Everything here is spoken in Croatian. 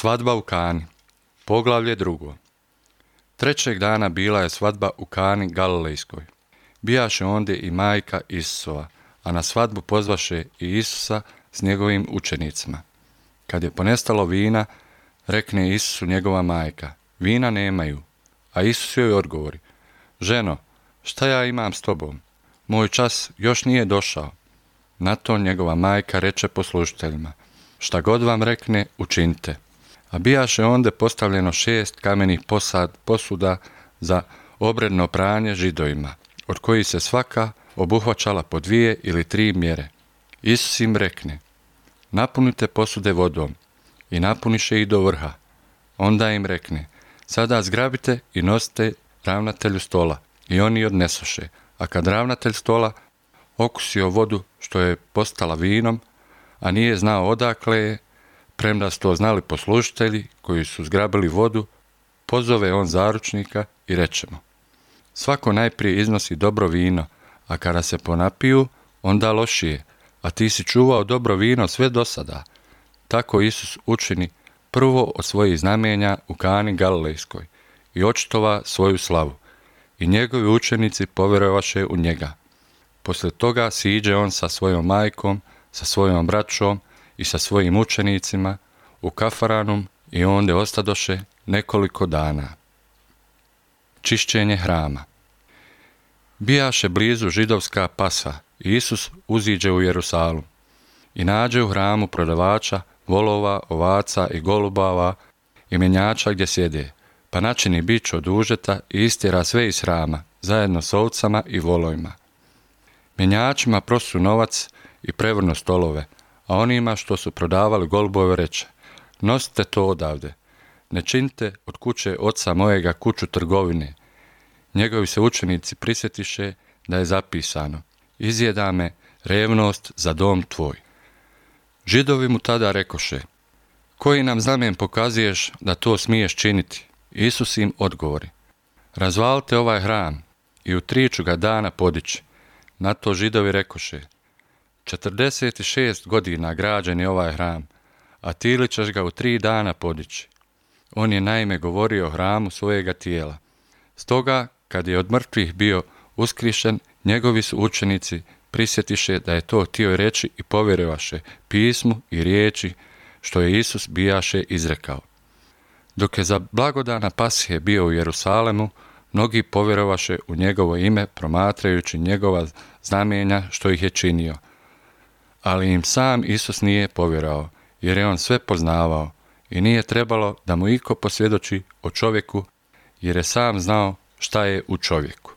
Svadba u Kani. Poglavlje drugo. Trećeg dana bila je svadba u Kani Galilejskoj. Bijaše ondje i majka Isusova, a na svadbu pozvaše i Isusa s njegovim učenicima. Kad je ponestalo vina, rekne Isusu njegova majka, vina nemaju. A Isus joj odgovori, ženo, šta ja imam s tobom? Moj čas još nije došao. Na to njegova majka reče poslužiteljima, šta god vam rekne, učinite. A bijaše onda postavljeno šest kamenih posad, posuda za obredno pranje židovima, od kojih se svaka obuhvaćala po dvije ili tri mjere. Isus im rekne, napunite posude vodom i napuniše ih do vrha. Onda im rekne, sada zgrabite i nosite ravnatelju stola. I oni odnesoše, a kad ravnatelj stola okusio vodu što je postala vinom, a nije znao odakle je, premda su to znali poslužitelji koji su zgrabili vodu, pozove on zaručnika i rečemo. Svako najprije iznosi dobro vino, a kada se ponapiju, onda lošije, a ti si čuvao dobro vino sve do sada. Tako Isus učini prvo od svojih znamenja u kani Galilejskoj i očitova svoju slavu. I njegovi učenici povjerovaše u njega. Poslije toga siđe on sa svojom majkom, sa svojom braćom i sa svojim učenicima u Kafaranum i onda ostadoše nekoliko dana. Čišćenje hrama Bijaše blizu židovska pasa Isus uziđe u Jerusalu i nađe u hramu prodavača volova, ovaca i golubava i menjača gdje sjede, pa načini bić od užeta i istjera sve iz hrama, zajedno s ovcama i volovima. Menjačima prosu novac i prevrnu stolove, a onima što su prodavali golubove reče, nosite to odavde, ne činite od kuće oca mojega kuću trgovine. Njegovi se učenici prisjetiše da je zapisano, izjeda me revnost za dom tvoj. Židovi mu tada rekoše, koji nam znamen pokazuješ da to smiješ činiti? Isus im odgovori, razvalite ovaj hram i u tri ću ga dana podići. Na to židovi rekoše, 46 godina građen je ovaj hram, a ti li ćeš ga u tri dana podići. On je naime govorio o hramu svojega tijela. Stoga, kad je od mrtvih bio uskrišen, njegovi su učenici prisjetiše da je to htio reći i povjerovaše pismu i riječi što je Isus bijaše izrekao. Dok je za blagodana Pasije bio u Jerusalemu, mnogi povjerovaše u njegovo ime promatrajući njegova znamenja što ih je činio. Ali im sam Isus nije povjerovao, jer je on sve poznavao i nije trebalo da mu iko posvjedoči o čovjeku, jer je sam znao šta je u čovjeku.